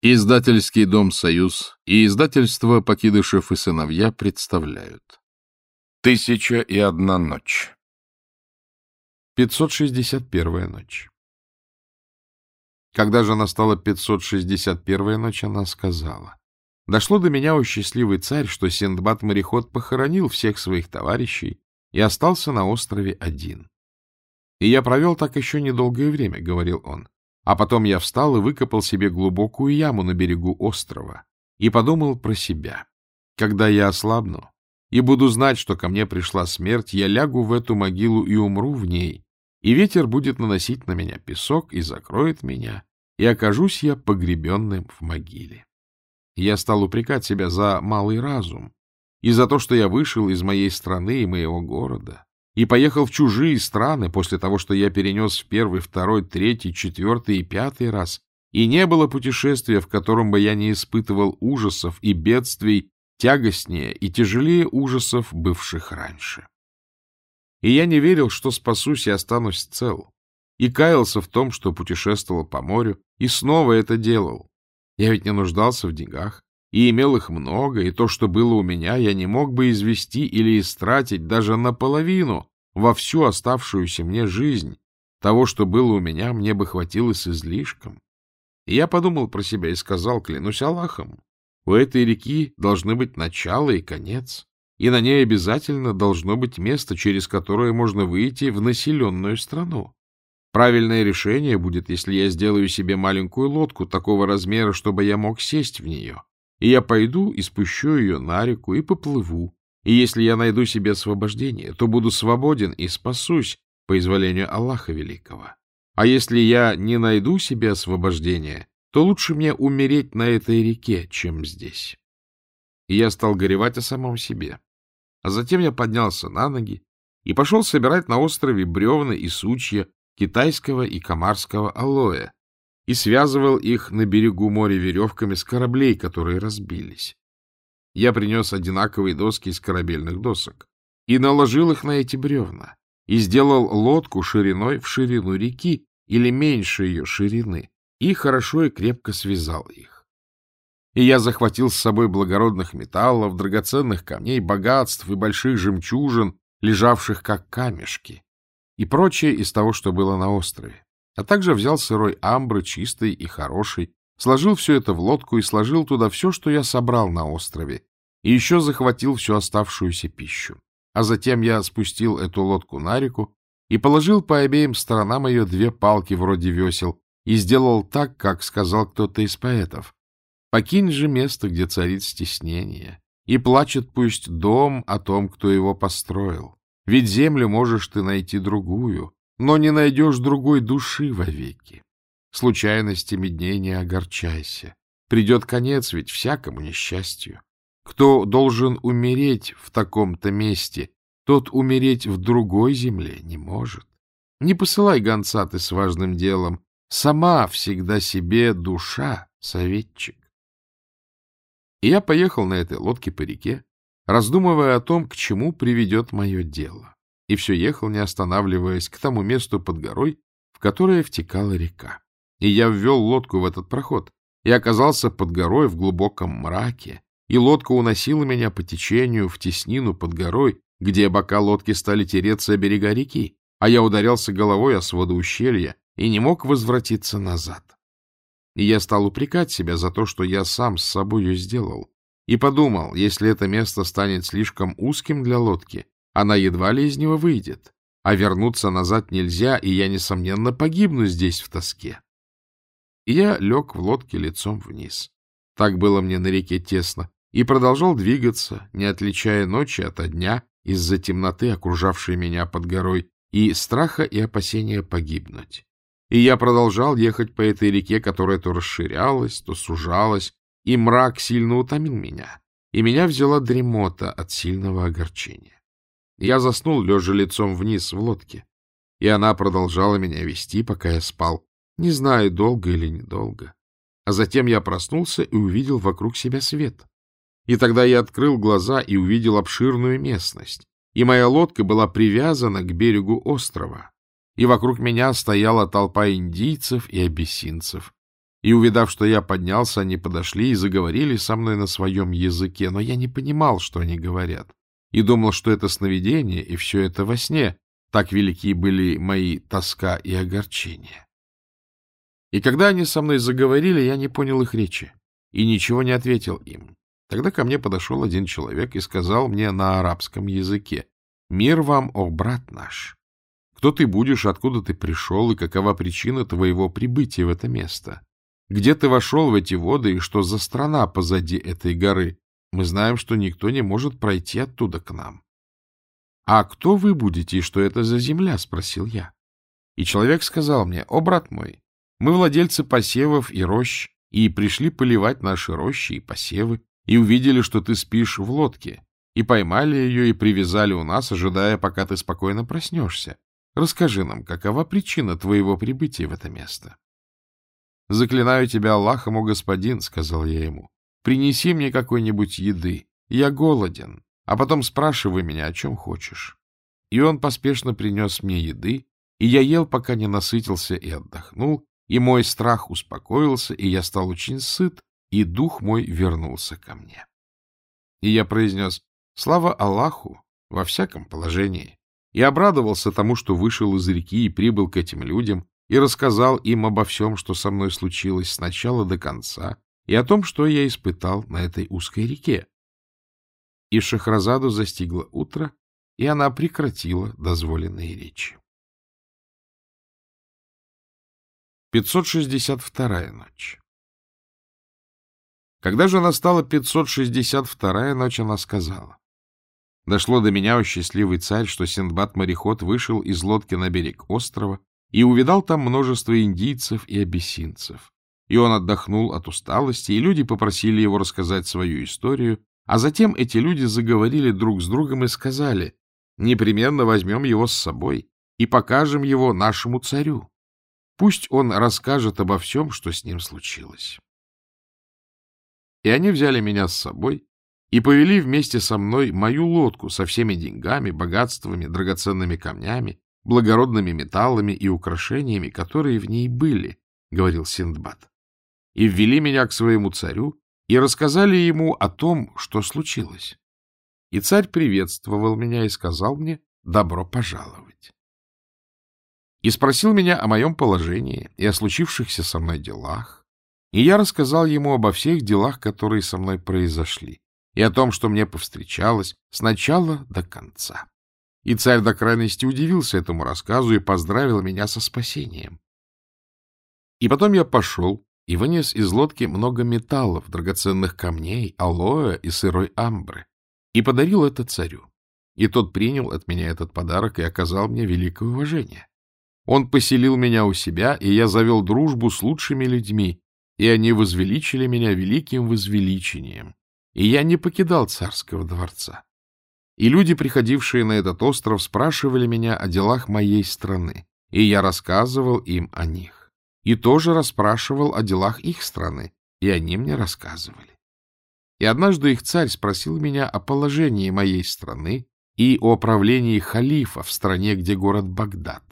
Издательский дом «Союз» и издательство «Покидышев и сыновья» представляют. Тысяча и одна ночь. 561 ночь. Когда же настала 561 ночь, она сказала. Дошло до меня, о счастливый царь, что Синдбад-мореход похоронил всех своих товарищей и остался на острове один. И я провел так еще недолгое время, — говорил он. А потом я встал и выкопал себе глубокую яму на берегу острова и подумал про себя. Когда я ослабну и буду знать, что ко мне пришла смерть, я лягу в эту могилу и умру в ней, и ветер будет наносить на меня песок и закроет меня, и окажусь я погребенным в могиле. Я стал упрекать себя за малый разум и за то, что я вышел из моей страны и моего города, и поехал в чужие страны после того, что я перенес в первый, второй, третий, четвертый и пятый раз, и не было путешествия, в котором бы я не испытывал ужасов и бедствий тягостнее и тяжелее ужасов, бывших раньше. И я не верил, что спасусь и останусь цел, и каялся в том, что путешествовал по морю, и снова это делал. Я ведь не нуждался в деньгах, и имел их много, и то, что было у меня, я не мог бы извести или истратить даже наполовину во всю оставшуюся мне жизнь. Того, что было у меня, мне бы хватило с излишком. И я подумал про себя и сказал, клянусь Аллахом, у этой реки должны быть начало и конец, и на ней обязательно должно быть место, через которое можно выйти в населенную страну. Правильное решение будет, если я сделаю себе маленькую лодку такого размера, чтобы я мог сесть в нее и я пойду и спущу ее на реку и поплыву. И если я найду себе освобождение, то буду свободен и спасусь по изволению Аллаха Великого. А если я не найду себе освобождения, то лучше мне умереть на этой реке, чем здесь. И я стал горевать о самом себе. А затем я поднялся на ноги и пошел собирать на острове бревна и сучья китайского и комарского алоэ, и связывал их на берегу моря веревками с кораблей, которые разбились. Я принес одинаковые доски из корабельных досок и наложил их на эти бревна, и сделал лодку шириной в ширину реки или меньше ее ширины, и хорошо и крепко связал их. И я захватил с собой благородных металлов, драгоценных камней, богатств и больших жемчужин, лежавших как камешки, и прочее из того, что было на острове а также взял сырой амбры, чистый и хороший, сложил все это в лодку и сложил туда все, что я собрал на острове, и еще захватил всю оставшуюся пищу. А затем я спустил эту лодку на реку и положил по обеим сторонам ее две палки вроде весел и сделал так, как сказал кто-то из поэтов. «Покинь же место, где царит стеснение, и плачет пусть дом о том, кто его построил. Ведь землю можешь ты найти другую, но не найдешь другой души вовеки. Случайностями дней не огорчайся. Придет конец ведь всякому несчастью. Кто должен умереть в таком-то месте, тот умереть в другой земле не может. Не посылай гонца ты с важным делом. Сама всегда себе душа, советчик. И я поехал на этой лодке по реке, раздумывая о том, к чему приведет мое дело и все ехал, не останавливаясь, к тому месту под горой, в которое втекала река. И я ввел лодку в этот проход и оказался под горой в глубоком мраке, и лодка уносила меня по течению в теснину под горой, где бока лодки стали тереться о берега реки, а я ударялся головой о своды ущелья и не мог возвратиться назад. И я стал упрекать себя за то, что я сам с собою сделал, и подумал, если это место станет слишком узким для лодки, она едва ли из него выйдет, а вернуться назад нельзя, и я, несомненно, погибну здесь в тоске. И я лег в лодке лицом вниз. Так было мне на реке тесно, и продолжал двигаться, не отличая ночи от дня из-за темноты, окружавшей меня под горой, и страха и опасения погибнуть. И я продолжал ехать по этой реке, которая то расширялась, то сужалась, и мрак сильно утомил меня, и меня взяла дремота от сильного огорчения. Я заснул, лежа лицом вниз в лодке, и она продолжала меня вести, пока я спал, не знаю, долго или недолго. А затем я проснулся и увидел вокруг себя свет. И тогда я открыл глаза и увидел обширную местность, и моя лодка была привязана к берегу острова, и вокруг меня стояла толпа индийцев и абиссинцев. И, увидав, что я поднялся, они подошли и заговорили со мной на своем языке, но я не понимал, что они говорят, и думал, что это сновидение, и все это во сне. Так велики были мои тоска и огорчения. И когда они со мной заговорили, я не понял их речи и ничего не ответил им. Тогда ко мне подошел один человек и сказал мне на арабском языке, «Мир вам, о брат наш! Кто ты будешь, откуда ты пришел и какова причина твоего прибытия в это место? Где ты вошел в эти воды и что за страна позади этой горы? Мы знаем, что никто не может пройти оттуда к нам». «А кто вы будете и что это за земля?» — спросил я. И человек сказал мне, «О, брат мой, мы владельцы посевов и рощ, и пришли поливать наши рощи и посевы, и увидели, что ты спишь в лодке, и поймали ее и привязали у нас, ожидая, пока ты спокойно проснешься. Расскажи нам, какова причина твоего прибытия в это место? — Заклинаю тебя Аллахом, о господин, — сказал я ему, — принеси мне какой-нибудь еды. Я голоден, а потом спрашивай меня, о чем хочешь. И он поспешно принес мне еды, и я ел, пока не насытился и отдохнул, и мой страх успокоился, и я стал очень сыт, и дух мой вернулся ко мне. И я произнес «Слава Аллаху во всяком положении!» и обрадовался тому, что вышел из реки и прибыл к этим людям, и рассказал им обо всем, что со мной случилось с начала до конца, и о том, что я испытал на этой узкой реке. И Шахразаду застигло утро, и она прекратила дозволенные речи. 562-я ночь Когда же настала 562-я ночь, она сказала. Дошло до меня, о счастливый царь, что Синдбад-мореход вышел из лодки на берег острова и увидал там множество индийцев и абиссинцев. И он отдохнул от усталости, и люди попросили его рассказать свою историю, а затем эти люди заговорили друг с другом и сказали, «Непременно возьмем его с собой и покажем его нашему царю». Пусть он расскажет обо всем, что с ним случилось. И они взяли меня с собой и повели вместе со мной мою лодку со всеми деньгами, богатствами, драгоценными камнями, благородными металлами и украшениями, которые в ней были, — говорил Синдбад. И ввели меня к своему царю и рассказали ему о том, что случилось. И царь приветствовал меня и сказал мне «добро пожаловать» и спросил меня о моем положении и о случившихся со мной делах, и я рассказал ему обо всех делах, которые со мной произошли, и о том, что мне повстречалось с начала до конца. И царь до крайности удивился этому рассказу и поздравил меня со спасением. И потом я пошел и вынес из лодки много металлов, драгоценных камней, алоэ и сырой амбры, и подарил это царю. И тот принял от меня этот подарок и оказал мне великое уважение. Он поселил меня у себя, и я завел дружбу с лучшими людьми, и они возвеличили меня великим возвеличением, и я не покидал царского дворца. И люди, приходившие на этот остров, спрашивали меня о делах моей страны, и я рассказывал им о них. И тоже расспрашивал о делах их страны, и они мне рассказывали. И однажды их царь спросил меня о положении моей страны и о правлении халифа в стране, где город Багдад.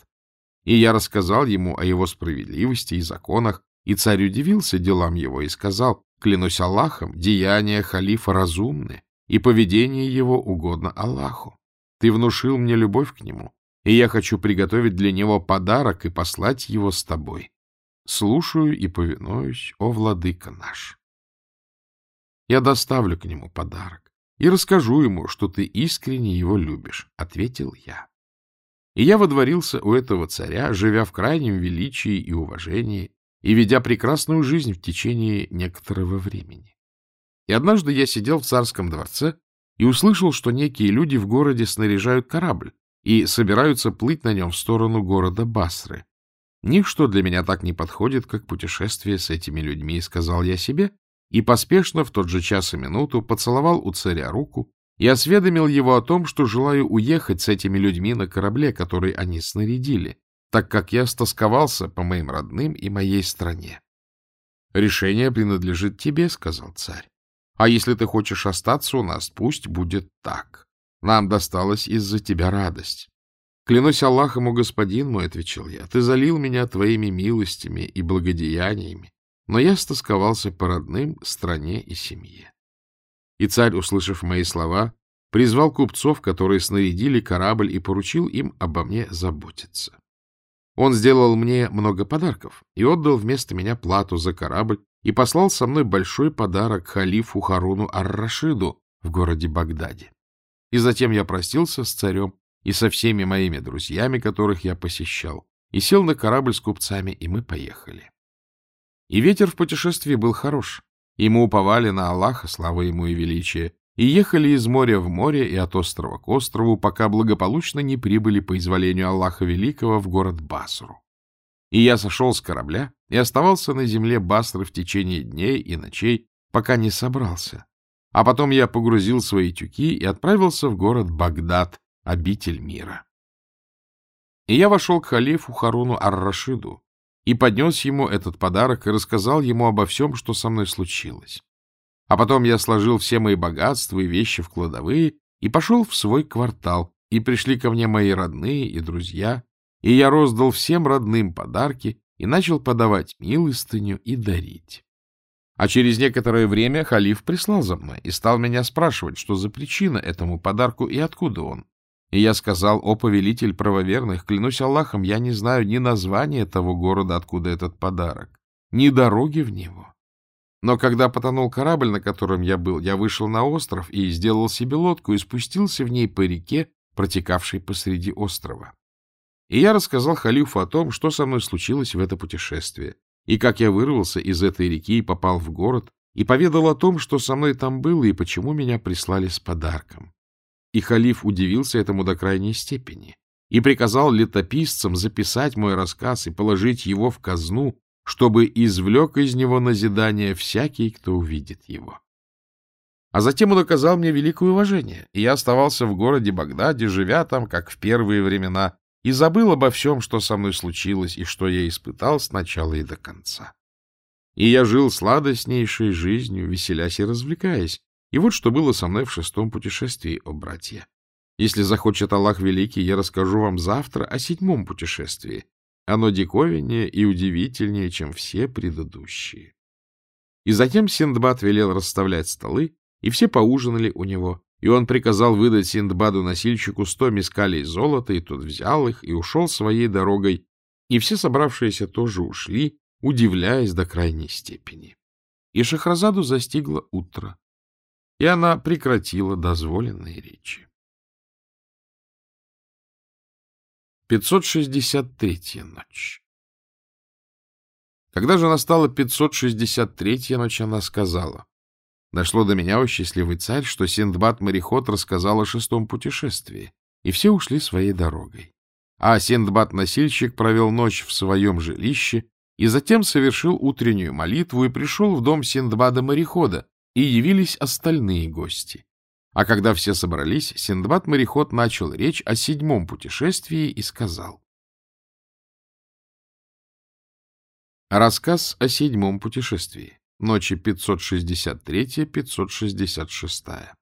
И я рассказал ему о его справедливости и законах, и царь удивился делам его и сказал, клянусь Аллахом, деяния халифа разумны, и поведение его угодно Аллаху. Ты внушил мне любовь к нему, и я хочу приготовить для него подарок и послать его с тобой. Слушаю и повинуюсь, о владыка наш. Я доставлю к нему подарок и расскажу ему, что ты искренне его любишь, — ответил я. И я водворился у этого царя, живя в крайнем величии и уважении и ведя прекрасную жизнь в течение некоторого времени. И однажды я сидел в царском дворце и услышал, что некие люди в городе снаряжают корабль и собираются плыть на нем в сторону города Басры. Ничто для меня так не подходит, как путешествие с этими людьми, сказал я себе, и поспешно в тот же час и минуту поцеловал у царя руку и осведомил его о том, что желаю уехать с этими людьми на корабле, который они снарядили, так как я стосковался по моим родным и моей стране. — Решение принадлежит тебе, — сказал царь. — А если ты хочешь остаться у нас, пусть будет так. Нам досталась из-за тебя радость. — Клянусь Аллахом, о господин мой, — отвечал я, — ты залил меня твоими милостями и благодеяниями, но я стосковался по родным, стране и семье. И царь, услышав мои слова, призвал купцов, которые снарядили корабль, и поручил им обо мне заботиться. Он сделал мне много подарков и отдал вместо меня плату за корабль и послал со мной большой подарок халифу Харуну Ар-Рашиду в городе Багдаде. И затем я простился с царем и со всеми моими друзьями, которых я посещал, и сел на корабль с купцами, и мы поехали. И ветер в путешествии был хорош, и мы уповали на Аллаха, слава ему и величие, и ехали из моря в море и от острова к острову, пока благополучно не прибыли по изволению Аллаха Великого в город Басру. И я сошел с корабля и оставался на земле Басры в течение дней и ночей, пока не собрался. А потом я погрузил свои тюки и отправился в город Багдад, обитель мира. И я вошел к халифу Харуну Ар-Рашиду и поднес ему этот подарок и рассказал ему обо всем, что со мной случилось. А потом я сложил все мои богатства и вещи в кладовые и пошел в свой квартал, и пришли ко мне мои родные и друзья, и я роздал всем родным подарки и начал подавать милостыню и дарить. А через некоторое время халиф прислал за мной и стал меня спрашивать, что за причина этому подарку и откуда он. И я сказал, о повелитель правоверных, клянусь Аллахом, я не знаю ни названия того города, откуда этот подарок, ни дороги в него. Но когда потонул корабль, на котором я был, я вышел на остров и сделал себе лодку и спустился в ней по реке, протекавшей посреди острова. И я рассказал халифу о том, что со мной случилось в это путешествие, и как я вырвался из этой реки и попал в город, и поведал о том, что со мной там было и почему меня прислали с подарком. И халиф удивился этому до крайней степени и приказал летописцам записать мой рассказ и положить его в казну, чтобы извлек из него назидание всякий, кто увидит его. А затем он оказал мне великое уважение, и я оставался в городе Багдаде, живя там, как в первые времена, и забыл обо всем, что со мной случилось и что я испытал с начала и до конца. И я жил сладостнейшей жизнью, веселясь и развлекаясь, и вот что было со мной в шестом путешествии, о братья. Если захочет Аллах Великий, я расскажу вам завтра о седьмом путешествии. Оно диковиннее и удивительнее, чем все предыдущие. И затем Синдбад велел расставлять столы, и все поужинали у него, и он приказал выдать Синдбаду-носильщику сто мискалей золота, и тот взял их и ушел своей дорогой, и все собравшиеся тоже ушли, удивляясь до крайней степени. И Шахразаду застигло утро и она прекратила дозволенные речи. 563-я ночь Когда же настала 563-я ночь, она сказала, «Дошло до меня, о счастливый царь, что Синдбад-мореход рассказал о шестом путешествии, и все ушли своей дорогой. А Синдбад-носильщик провел ночь в своем жилище и затем совершил утреннюю молитву и пришел в дом Синдбада-морехода, и явились остальные гости. А когда все собрались, Синдбад-мореход начал речь о седьмом путешествии и сказал. Рассказ о седьмом путешествии. Ночи 563-566.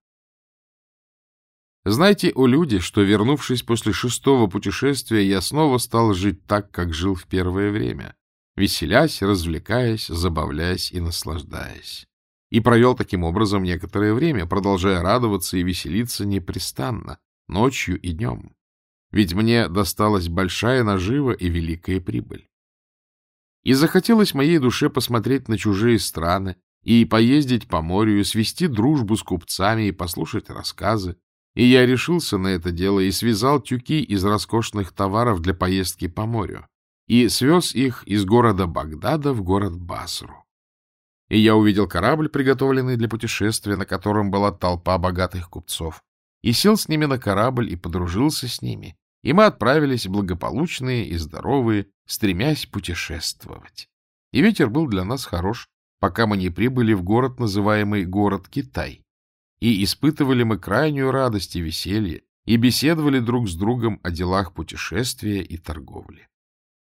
Знаете, о люди, что, вернувшись после шестого путешествия, я снова стал жить так, как жил в первое время, веселясь, развлекаясь, забавляясь и наслаждаясь и провел таким образом некоторое время, продолжая радоваться и веселиться непрестанно, ночью и днем. Ведь мне досталась большая нажива и великая прибыль. И захотелось моей душе посмотреть на чужие страны, и поездить по морю, и свести дружбу с купцами, и послушать рассказы. И я решился на это дело и связал тюки из роскошных товаров для поездки по морю, и свез их из города Багдада в город Басру и я увидел корабль, приготовленный для путешествия, на котором была толпа богатых купцов, и сел с ними на корабль и подружился с ними, и мы отправились благополучные и здоровые, стремясь путешествовать. И ветер был для нас хорош, пока мы не прибыли в город, называемый город Китай. И испытывали мы крайнюю радость и веселье, и беседовали друг с другом о делах путешествия и торговли.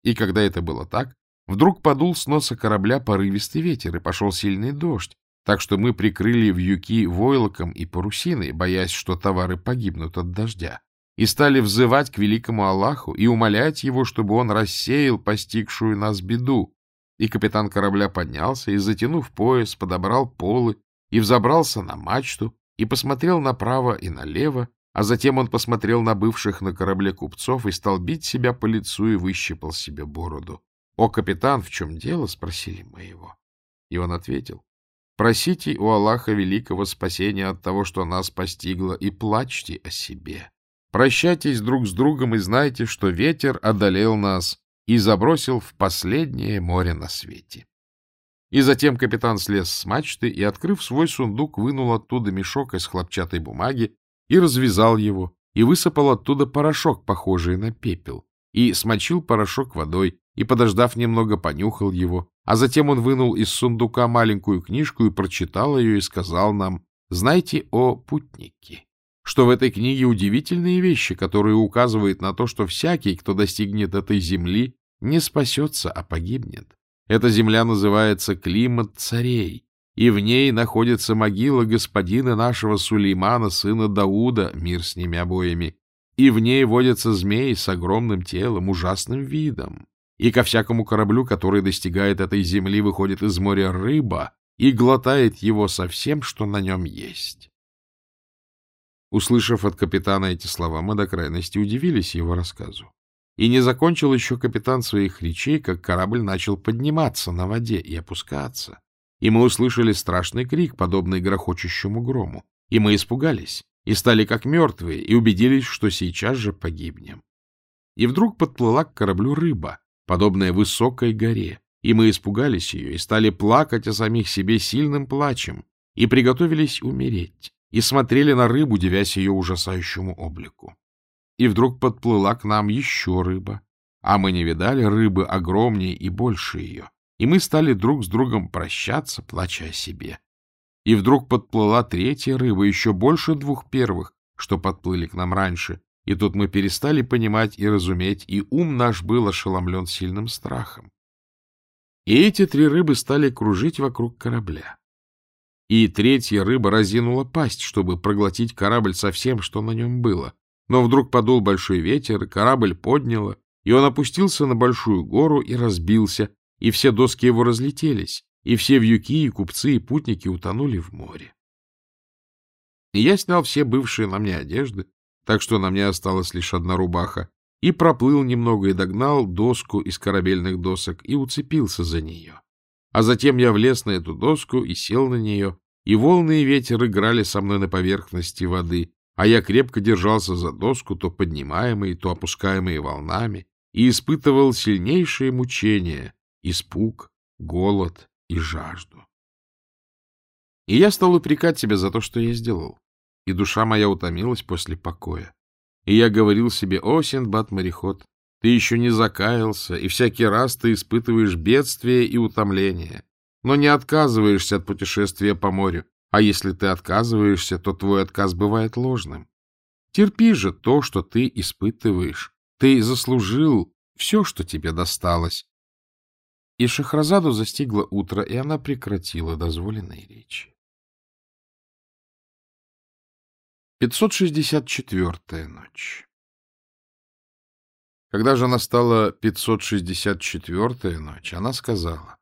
И когда это было так, Вдруг подул с носа корабля порывистый ветер, и пошел сильный дождь, так что мы прикрыли вьюки войлоком и парусиной, боясь, что товары погибнут от дождя, и стали взывать к великому Аллаху и умолять его, чтобы он рассеял постигшую нас беду. И капитан корабля поднялся и, затянув пояс, подобрал полы и взобрался на мачту и посмотрел направо и налево, а затем он посмотрел на бывших на корабле купцов и стал бить себя по лицу и выщипал себе бороду. — О, капитан, в чем дело? — спросили мы его. И он ответил. — Просите у Аллаха великого спасения от того, что нас постигло, и плачьте о себе. Прощайтесь друг с другом и знайте, что ветер одолел нас и забросил в последнее море на свете. И затем капитан слез с мачты и, открыв свой сундук, вынул оттуда мешок из хлопчатой бумаги и развязал его, и высыпал оттуда порошок, похожий на пепел, и смочил порошок водой, и, подождав немного, понюхал его, а затем он вынул из сундука маленькую книжку и прочитал ее и сказал нам, «Знайте о путнике, что в этой книге удивительные вещи, которые указывают на то, что всякий, кто достигнет этой земли, не спасется, а погибнет. Эта земля называется климат царей, и в ней находится могила господина нашего Сулеймана, сына Дауда, мир с ними обоими, и в ней водятся змеи с огромным телом, ужасным видом. И ко всякому кораблю, который достигает этой земли, выходит из моря рыба и глотает его со всем, что на нем есть. Услышав от капитана эти слова, мы до крайности удивились его рассказу. И не закончил еще капитан своих речей, как корабль начал подниматься на воде и опускаться. И мы услышали страшный крик, подобный грохочущему грому. И мы испугались, и стали как мертвые, и убедились, что сейчас же погибнем. И вдруг подплыла к кораблю рыба, подобная высокой горе, и мы испугались ее, и стали плакать о самих себе сильным плачем, и приготовились умереть, и смотрели на рыбу, девясь ее ужасающему облику и вдруг подплыла к нам еще рыба, а мы не видали рыбы огромнее и больше ее, и мы стали друг с другом прощаться, плача о себе. И вдруг подплыла третья рыба, еще больше двух первых, что подплыли к нам раньше, и тут мы перестали понимать и разуметь, и ум наш был ошеломлен сильным страхом. И эти три рыбы стали кружить вокруг корабля. И третья рыба разинула пасть, чтобы проглотить корабль со всем, что на нем было. Но вдруг подул большой ветер, корабль подняло, и он опустился на большую гору и разбился, и все доски его разлетелись, и все вьюки, и купцы, и путники утонули в море. И я снял все бывшие на мне одежды, так что на мне осталась лишь одна рубаха, и проплыл немного и догнал доску из корабельных досок и уцепился за нее. А затем я влез на эту доску и сел на нее, и волны и ветер играли со мной на поверхности воды, а я крепко держался за доску, то поднимаемой, то опускаемой волнами, и испытывал сильнейшие мучения, испуг, голод и жажду. И я стал упрекать себя за то, что я сделал, и душа моя утомилась после покоя. И я говорил себе, о, Синдбад-мореход, ты еще не закаялся, и всякий раз ты испытываешь бедствие и утомление, но не отказываешься от путешествия по морю, а если ты отказываешься, то твой отказ бывает ложным. Терпи же то, что ты испытываешь. Ты заслужил все, что тебе досталось. И Шахразаду застигло утро, и она прекратила дозволенные речи. 564-я ночь Когда же настала 564-я ночь, она сказала,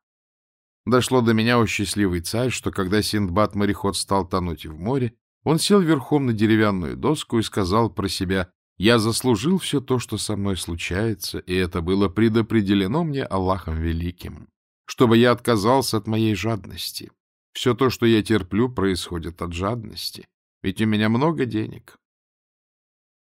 Дошло до меня, о счастливый царь, что когда Синдбад-мореход стал тонуть в море, он сел верхом на деревянную доску и сказал про себя, «Я заслужил все то, что со мной случается, и это было предопределено мне Аллахом Великим, чтобы я отказался от моей жадности. Все то, что я терплю, происходит от жадности, ведь у меня много денег».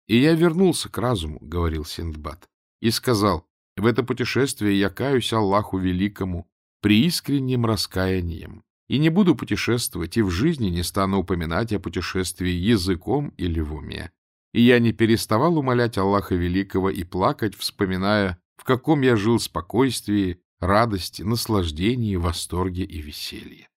«И я вернулся к разуму», — говорил Синдбад, и сказал, «В это путешествие я каюсь Аллаху Великому, преискренним раскаянием, и не буду путешествовать, и в жизни не стану упоминать о путешествии языком или в уме. И я не переставал умолять Аллаха Великого и плакать, вспоминая, в каком я жил спокойствии, радости, наслаждении, восторге и веселье.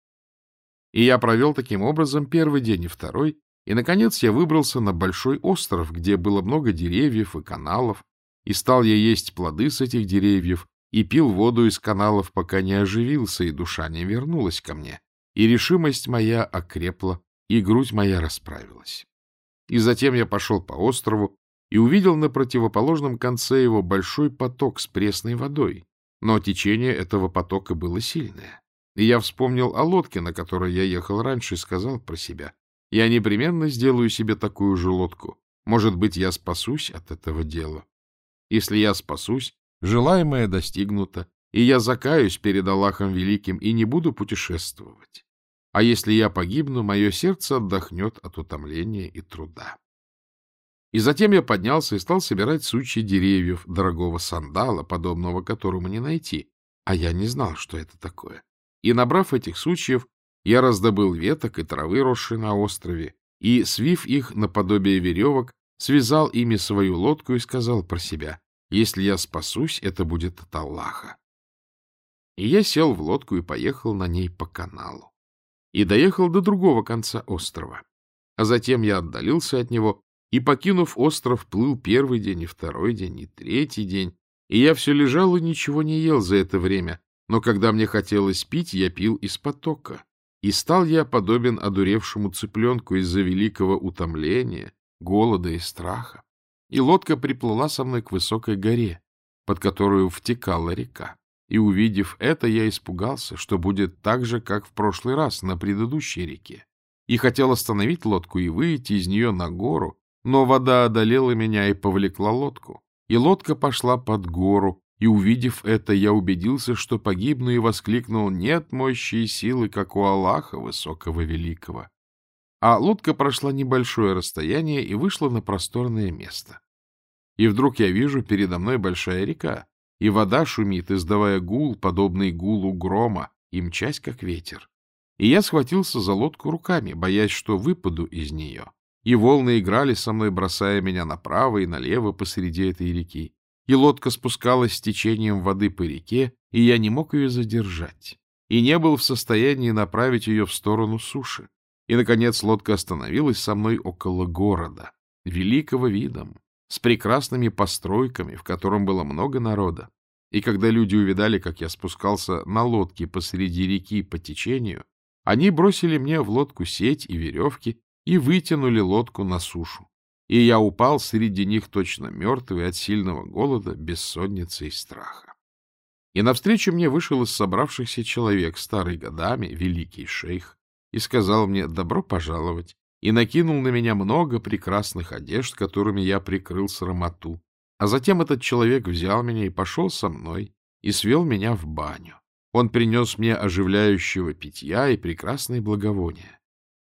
И я провел таким образом первый день и второй, и, наконец, я выбрался на большой остров, где было много деревьев и каналов, и стал я есть плоды с этих деревьев, и пил воду из каналов, пока не оживился, и душа не вернулась ко мне, и решимость моя окрепла, и грудь моя расправилась. И затем я пошел по острову и увидел на противоположном конце его большой поток с пресной водой, Но течение этого потока было сильное. И я вспомнил о лодке, на которой я ехал раньше, и сказал про себя. Я непременно сделаю себе такую же лодку. Может быть, я спасусь от этого дела. Если я спасусь, желаемое достигнуто, и я закаюсь перед Аллахом Великим и не буду путешествовать. А если я погибну, мое сердце отдохнет от утомления и труда. И затем я поднялся и стал собирать сучья деревьев дорогого сандала, подобного которому не найти, а я не знал, что это такое. И, набрав этих сучьев, я раздобыл веток и травы, росшие на острове, и, свив их наподобие веревок, связал ими свою лодку и сказал про себя, «Если я спасусь, это будет от Аллаха». И я сел в лодку и поехал на ней по каналу. И доехал до другого конца острова. А затем я отдалился от него и, покинув остров, плыл первый день, и второй день, и третий день. И я все лежал и ничего не ел за это время, но когда мне хотелось пить, я пил из потока. И стал я подобен одуревшему цыпленку из-за великого утомления, голода и страха. И лодка приплыла со мной к высокой горе, под которую втекала река. И, увидев это, я испугался, что будет так же, как в прошлый раз на предыдущей реке. И хотел остановить лодку и выйти из нее на гору, но вода одолела меня и повлекла лодку. И лодка пошла под гору, и, увидев это, я убедился, что погибну, и воскликнул «Нет мощи и силы, как у Аллаха Высокого Великого». А лодка прошла небольшое расстояние и вышла на просторное место. И вдруг я вижу передо мной большая река, и вода шумит, издавая гул, подобный гулу грома, и мчась, как ветер. И я схватился за лодку руками, боясь, что выпаду из нее. И волны играли со мной, бросая меня направо и налево посреди этой реки и лодка спускалась с течением воды по реке, и я не мог ее задержать, и не был в состоянии направить ее в сторону суши. И, наконец, лодка остановилась со мной около города, великого видом, с прекрасными постройками, в котором было много народа. И когда люди увидали, как я спускался на лодке посреди реки по течению, они бросили мне в лодку сеть и веревки и вытянули лодку на сушу и я упал среди них точно мертвый от сильного голода, бессонницы и страха. И навстречу мне вышел из собравшихся человек, старый годами, великий шейх, и сказал мне «добро пожаловать», и накинул на меня много прекрасных одежд, которыми я прикрыл срамоту. А затем этот человек взял меня и пошел со мной, и свел меня в баню. Он принес мне оживляющего питья и прекрасные благовония.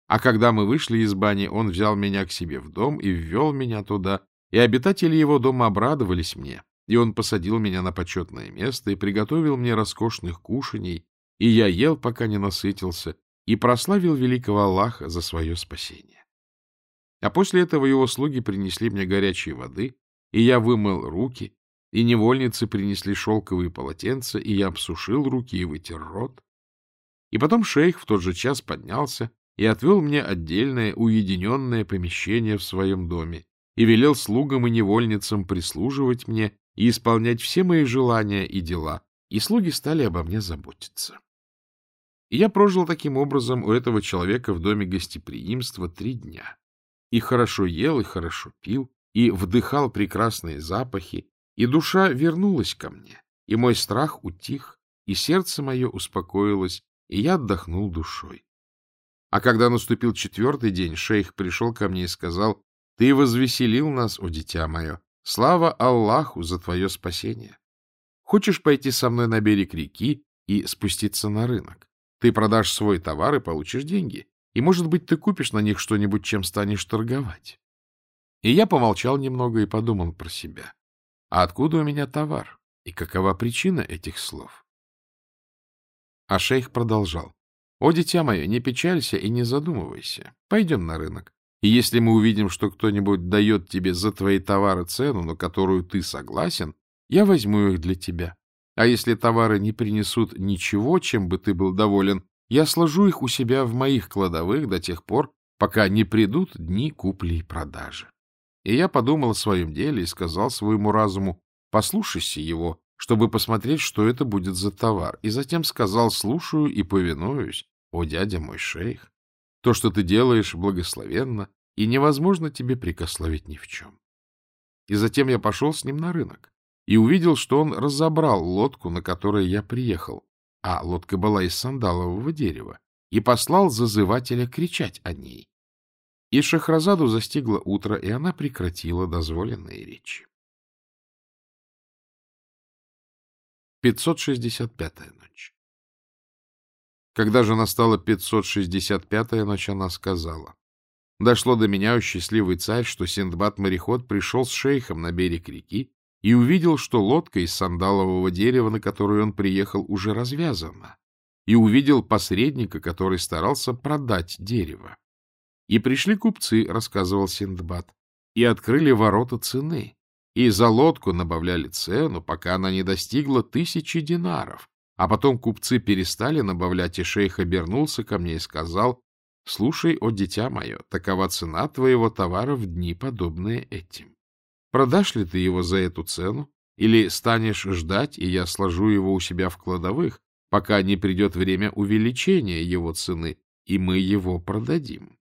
А когда мы вышли из бани, он взял меня к себе в дом и ввел меня туда, и обитатели его дома обрадовались мне, и он посадил меня на почетное место и приготовил мне роскошных кушаний, и я ел, пока не насытился, и прославил великого Аллаха за свое спасение. А после этого его слуги принесли мне горячей воды, и я вымыл руки, и невольницы принесли шелковые полотенца, и я обсушил руки и вытер рот. И потом шейх в тот же час поднялся и отвел мне отдельное уединенное помещение в своем доме и велел слугам и невольницам прислуживать мне и исполнять все мои желания и дела, и слуги стали обо мне заботиться. И я прожил таким образом у этого человека в доме гостеприимства три дня. И хорошо ел, и хорошо пил, и вдыхал прекрасные запахи, и душа вернулась ко мне, и мой страх утих, и сердце мое успокоилось, и я отдохнул душой. А когда наступил четвертый день, шейх пришел ко мне и сказал, «Ты возвеселил нас, о дитя мое! Слава Аллаху за твое спасение! Хочешь пойти со мной на берег реки и спуститься на рынок? Ты продашь свой товар и получишь деньги, и, может быть, ты купишь на них что-нибудь, чем станешь торговать». И я помолчал немного и подумал про себя. А откуда у меня товар? И какова причина этих слов? А шейх продолжал. О, дитя мое, не печалься и не задумывайся. Пойдем на рынок. И если мы увидим, что кто-нибудь дает тебе за твои товары цену, на которую ты согласен, я возьму их для тебя. А если товары не принесут ничего, чем бы ты был доволен, я сложу их у себя в моих кладовых до тех пор, пока не придут дни купли и продажи. И я подумал о своем деле и сказал своему разуму, послушайся его, чтобы посмотреть, что это будет за товар, и затем сказал, слушаю и повинуюсь, о, дядя мой шейх, то, что ты делаешь, благословенно, и невозможно тебе прикословить ни в чем. И затем я пошел с ним на рынок, и увидел, что он разобрал лодку, на которой я приехал, а лодка была из сандалового дерева, и послал зазывателя кричать о ней. И Шахразаду застигло утро, и она прекратила дозволенные речи. 565-я ночь Когда же настала 565-я ночь, она сказала, «Дошло до меня, о счастливый царь, что Синдбад-мореход пришел с шейхом на берег реки и увидел, что лодка из сандалового дерева, на которую он приехал, уже развязана, и увидел посредника, который старался продать дерево. И пришли купцы, рассказывал Синдбад, и открыли ворота цены, и за лодку набавляли цену, пока она не достигла тысячи динаров. А потом купцы перестали набавлять, и шейх обернулся ко мне и сказал, «Слушай, о дитя мое, такова цена твоего товара в дни, подобные этим. Продашь ли ты его за эту цену, или станешь ждать, и я сложу его у себя в кладовых, пока не придет время увеличения его цены, и мы его продадим?»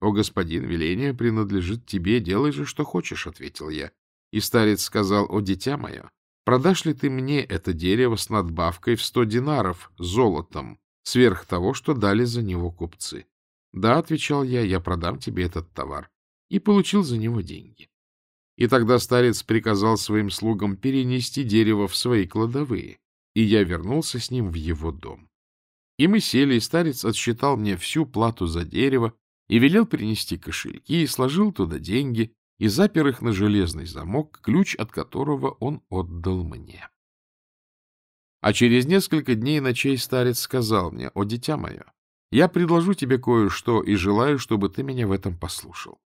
«О, господин, веление принадлежит тебе, делай же, что хочешь», — ответил я. И старец сказал, «О, дитя мое, продашь ли ты мне это дерево с надбавкой в сто динаров золотом, сверх того, что дали за него купцы?» «Да», — отвечал я, — «я продам тебе этот товар». И получил за него деньги. И тогда старец приказал своим слугам перенести дерево в свои кладовые, и я вернулся с ним в его дом. И мы сели, и старец отсчитал мне всю плату за дерево, и велел принести кошельки, и сложил туда деньги, и запер их на железный замок, ключ от которого он отдал мне. А через несколько дней и ночей старец сказал мне, «О, дитя мое, я предложу тебе кое-что и желаю, чтобы ты меня в этом послушал».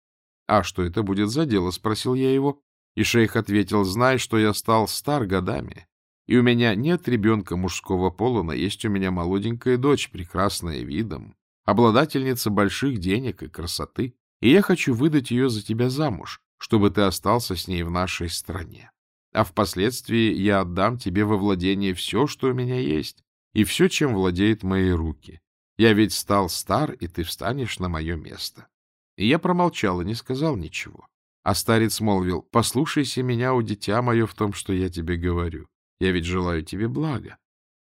«А что это будет за дело?» — спросил я его. И шейх ответил, «Знай, что я стал стар годами, и у меня нет ребенка мужского пола, но есть у меня молоденькая дочь, прекрасная видом, обладательница больших денег и красоты, и я хочу выдать ее за тебя замуж, чтобы ты остался с ней в нашей стране. А впоследствии я отдам тебе во владение все, что у меня есть, и все, чем владеют мои руки. Я ведь стал стар, и ты встанешь на мое место. И я промолчал и не сказал ничего. А старец молвил, послушайся меня, у дитя мое, в том, что я тебе говорю. Я ведь желаю тебе блага.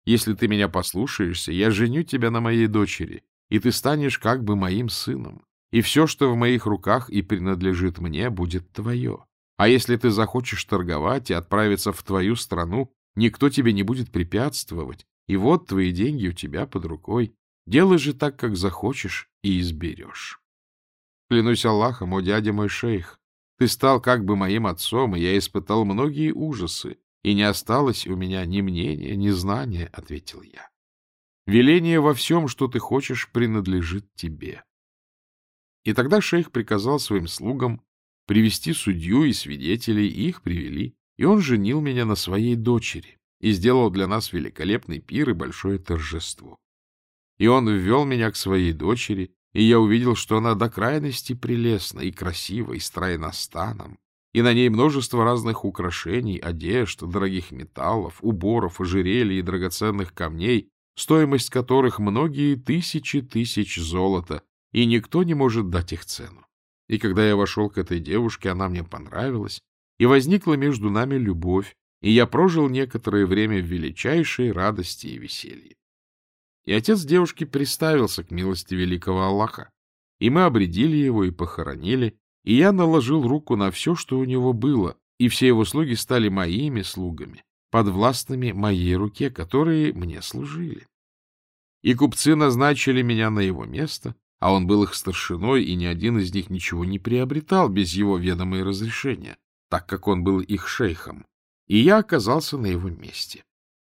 Если ты меня послушаешься, я женю тебя на моей дочери, и ты станешь как бы моим сыном, и все, что в моих руках и принадлежит мне, будет твое. А если ты захочешь торговать и отправиться в твою страну, никто тебе не будет препятствовать, и вот твои деньги у тебя под рукой. Делай же так, как захочешь, и изберешь. Клянусь Аллахом, о дядя мой шейх, ты стал как бы моим отцом, и я испытал многие ужасы, и не осталось у меня ни мнения, ни знания, — ответил я. Веление во всем, что ты хочешь, принадлежит тебе. И тогда шейх приказал своим слугам привести судью и свидетелей, и их привели, и он женил меня на своей дочери и сделал для нас великолепный пир и большое торжество. И он ввел меня к своей дочери, и я увидел, что она до крайности прелестна и красива, и стройностаном, и на ней множество разных украшений, одежд, дорогих металлов, уборов, ожерелий и драгоценных камней, стоимость которых многие тысячи тысяч золота, и никто не может дать их цену. И когда я вошел к этой девушке, она мне понравилась, и возникла между нами любовь, и я прожил некоторое время в величайшей радости и веселье. И отец девушки приставился к милости великого Аллаха, и мы обредили его и похоронили, и я наложил руку на все, что у него было, и все его слуги стали моими слугами, подвластными моей руке, которые мне служили. И купцы назначили меня на его место, а он был их старшиной, и ни один из них ничего не приобретал без его ведома разрешения, так как он был их шейхом, и я оказался на его месте.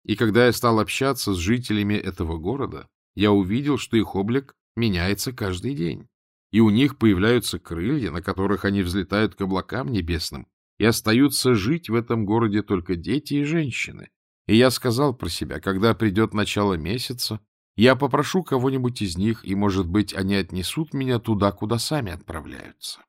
И когда я стал общаться с жителями этого города, я увидел, что их облик меняется каждый день, и у них появляются крылья, на которых они взлетают к облакам небесным, и остаются жить в этом городе только дети и женщины. И я сказал про себя, когда придет начало месяца, я попрошу кого-нибудь из них, и, может быть, они отнесут меня туда, куда сами отправляются.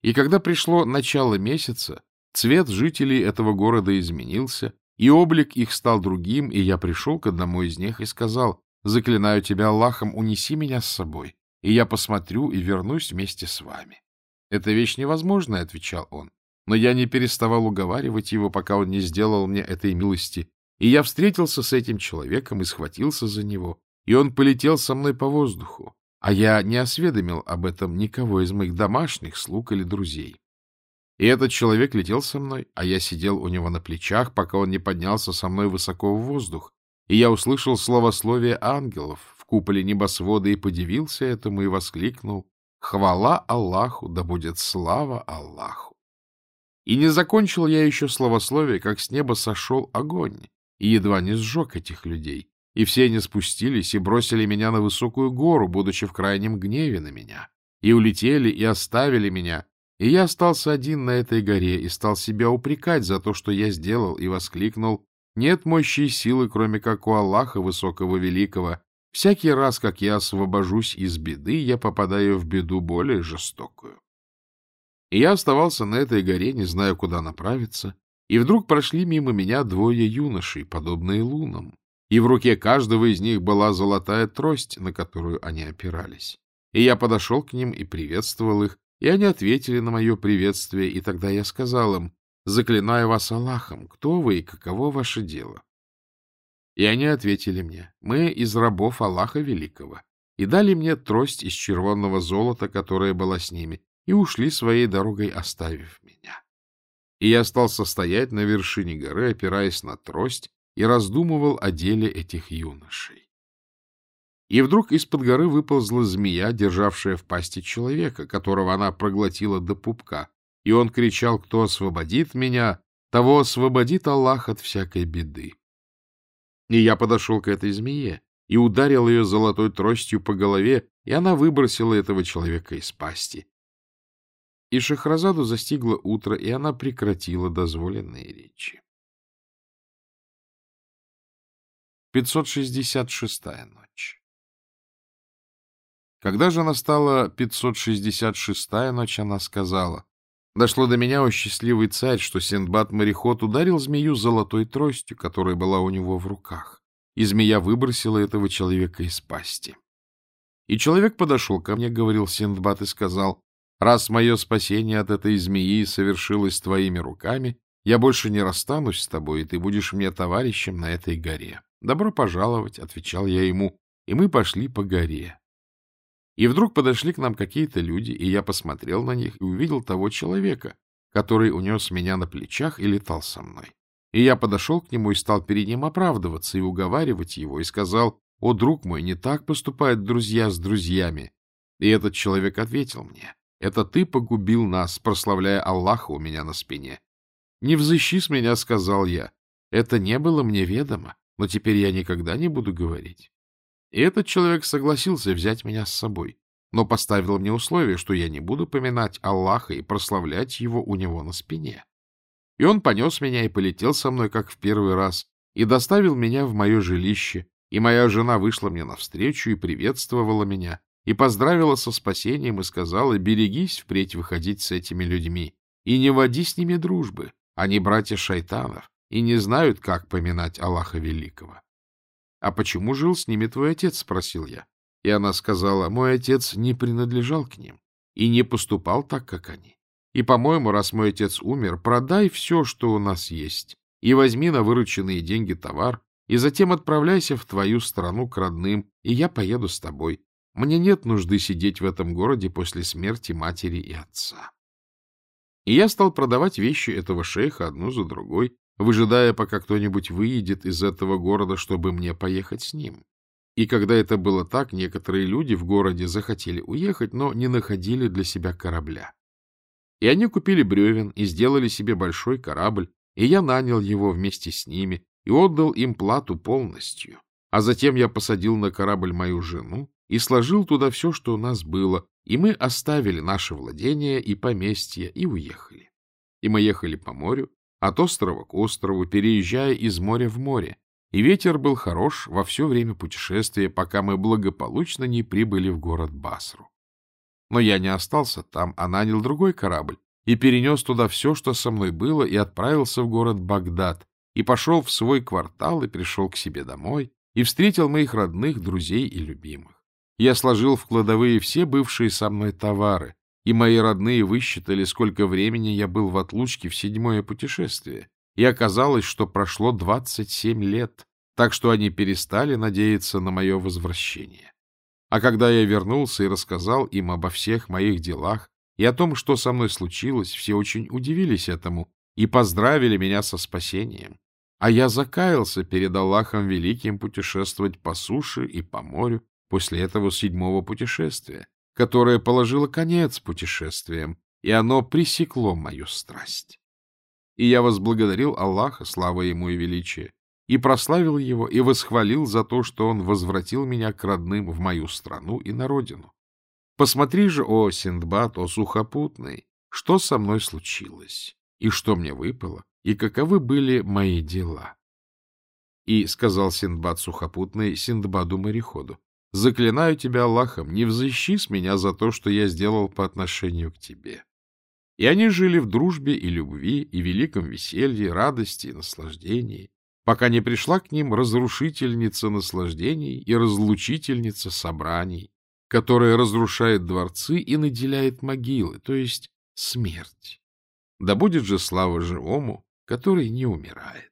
И когда пришло начало месяца, цвет жителей этого города изменился, и облик их стал другим, и я пришел к одному из них и сказал, «Заклинаю тебя Аллахом, унеси меня с собой, и я посмотрю и вернусь вместе с вами». «Это вещь невозможная», — отвечал он. Но я не переставал уговаривать его, пока он не сделал мне этой милости, и я встретился с этим человеком и схватился за него, и он полетел со мной по воздуху, а я не осведомил об этом никого из моих домашних, слуг или друзей. И этот человек летел со мной, а я сидел у него на плечах, пока он не поднялся со мной высоко в воздух, и я услышал словословие ангелов в куполе небосвода и подивился этому и воскликнул «Хвала Аллаху, да будет слава Аллаху!» И не закончил я еще словословие, как с неба сошел огонь, и едва не сжег этих людей, и все они спустились и бросили меня на высокую гору, будучи в крайнем гневе на меня, и улетели и оставили меня, и я остался один на этой горе и стал себя упрекать за то, что я сделал, и воскликнул «Нет мощи и силы, кроме как у Аллаха Высокого Великого. Всякий раз, как я освобожусь из беды, я попадаю в беду более жестокую». И я оставался на этой горе, не зная, куда направиться, и вдруг прошли мимо меня двое юношей, подобные лунам и в руке каждого из них была золотая трость, на которую они опирались. И я подошел к ним и приветствовал их, и они ответили на мое приветствие, и тогда я сказал им, «Заклинаю вас Аллахом, кто вы и каково ваше дело?» И они ответили мне, «Мы из рабов Аллаха Великого», и дали мне трость из червонного золота, которая была с ними, и ушли своей дорогой, оставив меня. И я стал состоять на вершине горы, опираясь на трость, и раздумывал о деле этих юношей. И вдруг из-под горы выползла змея, державшая в пасти человека, которого она проглотила до пупка, и он кричал, кто освободит меня, того освободит Аллах от всякой беды. И я подошел к этой змее и ударил ее золотой тростью по голове, и она выбросила этого человека из пасти. И Шахразаду застигло утро, и она прекратила дозволенные речи. 566-я ночь. Когда же настала 566-я ночь, она сказала, «Дошло до меня, о счастливый царь, что Синдбад-мореход ударил змею золотой тростью, которая была у него в руках, и змея выбросила этого человека из пасти. И человек подошел ко мне, говорил Синдбад, и сказал, «Раз мое спасение от этой змеи совершилось твоими руками, я больше не расстанусь с тобой, и ты будешь мне товарищем на этой горе». «Добро пожаловать», — отвечал я ему, и мы пошли по горе. И вдруг подошли к нам какие-то люди, и я посмотрел на них и увидел того человека, который унес меня на плечах и летал со мной. И я подошел к нему и стал перед ним оправдываться и уговаривать его, и сказал, «О, друг мой, не так поступают друзья с друзьями». И этот человек ответил мне, «Это ты погубил нас, прославляя Аллаха у меня на спине». «Не взыщи с меня», — сказал я, — «это не было мне ведомо но теперь я никогда не буду говорить. И этот человек согласился взять меня с собой, но поставил мне условие, что я не буду поминать Аллаха и прославлять его у него на спине. И он понес меня и полетел со мной, как в первый раз, и доставил меня в мое жилище, и моя жена вышла мне навстречу и приветствовала меня, и поздравила со спасением и сказала, берегись впредь выходить с этими людьми, и не води с ними дружбы, они братья шайтанов, и не знают, как поминать Аллаха Великого. — А почему жил с ними твой отец? — спросил я. И она сказала, мой отец не принадлежал к ним и не поступал так, как они. И, по-моему, раз мой отец умер, продай все, что у нас есть, и возьми на вырученные деньги товар, и затем отправляйся в твою страну к родным, и я поеду с тобой. Мне нет нужды сидеть в этом городе после смерти матери и отца. И я стал продавать вещи этого шейха одну за другой, выжидая, пока кто-нибудь выедет из этого города, чтобы мне поехать с ним. И когда это было так, некоторые люди в городе захотели уехать, но не находили для себя корабля. И они купили бревен и сделали себе большой корабль, и я нанял его вместе с ними и отдал им плату полностью. А затем я посадил на корабль мою жену и сложил туда все, что у нас было, и мы оставили наше владение и поместье и уехали. И мы ехали по морю, от острова к острову, переезжая из моря в море, и ветер был хорош во все время путешествия, пока мы благополучно не прибыли в город Басру. Но я не остался там, а нанял другой корабль и перенес туда все, что со мной было, и отправился в город Багдад, и пошел в свой квартал, и пришел к себе домой, и встретил моих родных, друзей и любимых. Я сложил в кладовые все бывшие со мной товары, и мои родные высчитали, сколько времени я был в отлучке в седьмое путешествие, и оказалось, что прошло двадцать семь лет, так что они перестали надеяться на мое возвращение. А когда я вернулся и рассказал им обо всех моих делах и о том, что со мной случилось, все очень удивились этому и поздравили меня со спасением. А я закаялся перед Аллахом Великим путешествовать по суше и по морю после этого седьмого путешествия, которое положило конец путешествиям, и оно пресекло мою страсть. И я возблагодарил Аллаха, слава ему и величие, и прославил его, и восхвалил за то, что он возвратил меня к родным в мою страну и на родину. Посмотри же, о Синдбад, о сухопутный, что со мной случилось, и что мне выпало, и каковы были мои дела. И сказал Синдбад сухопутный Синдбаду-мореходу, заклинаю тебя Аллахом, не взыщи с меня за то, что я сделал по отношению к тебе. И они жили в дружбе и любви, и великом веселье, радости и наслаждении, пока не пришла к ним разрушительница наслаждений и разлучительница собраний, которая разрушает дворцы и наделяет могилы, то есть смерть. Да будет же слава живому, который не умирает.